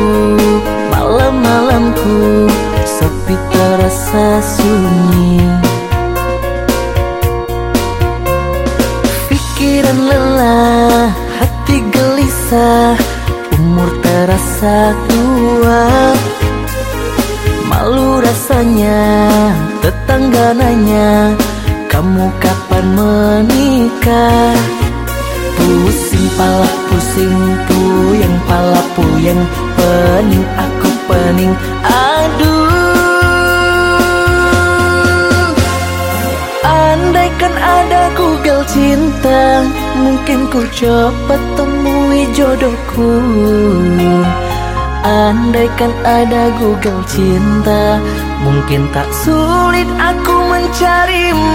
malamku, malam-malamku Sepi terasa sunyi Pikiran lelah, hati gelisah Umur terasa tua Malu rasanya, tetangga nanya Kamu kapan menikah? Pusing pala pusing puyeng Pening aku pening. Aduh Andaikan ada Google cinta Mungkin ku cepat temui jodohku. Andaikan ada Google cinta Mungkin tak sulit aku mencarimu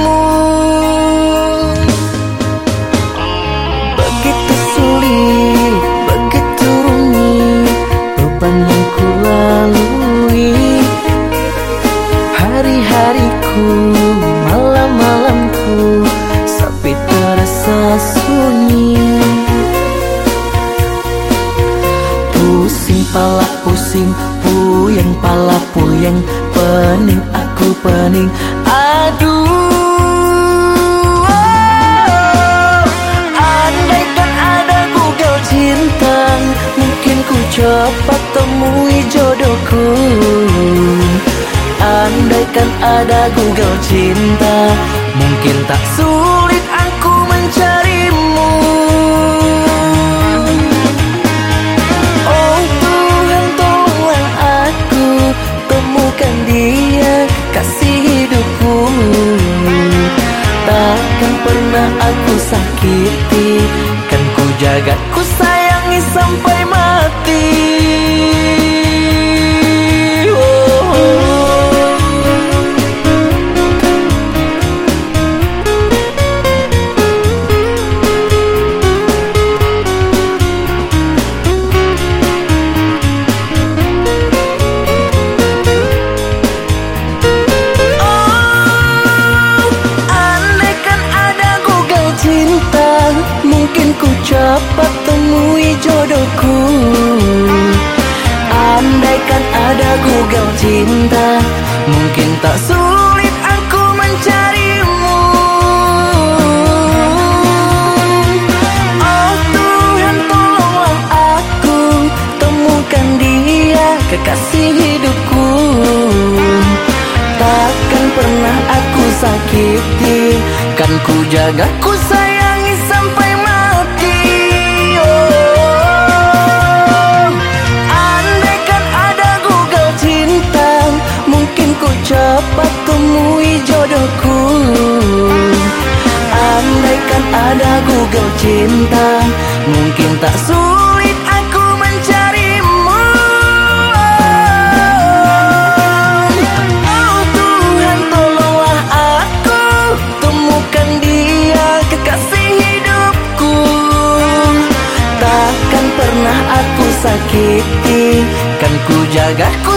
sunyi Pusing pala, pusing, Puyeng pala, puyeng. Pening, aku pening. Aduh oh. cinta, Mungkin ku cepat temui jodohku. Andaikan ada Google cinta, Mungkin tak sulit pernah aku sakiti Kan ku jaga ku sayangi sampai mati cepat temui jodohku. Andaikan ada Google cinta Mungkin tak sulit aku mencarimu. Oh Tuhan tolonglah aku Temukan dia kekasih hidupku. Takkan pernah aku sakiti Kan ku jaga ku sayangi sampai cinta. Mungkin tak sulit aku mencarimu. Oh Tuhan tolonglah aku. Temukan dia kekasih hidupku. Takkan pernah aku sakiti. Kan ku jaga ku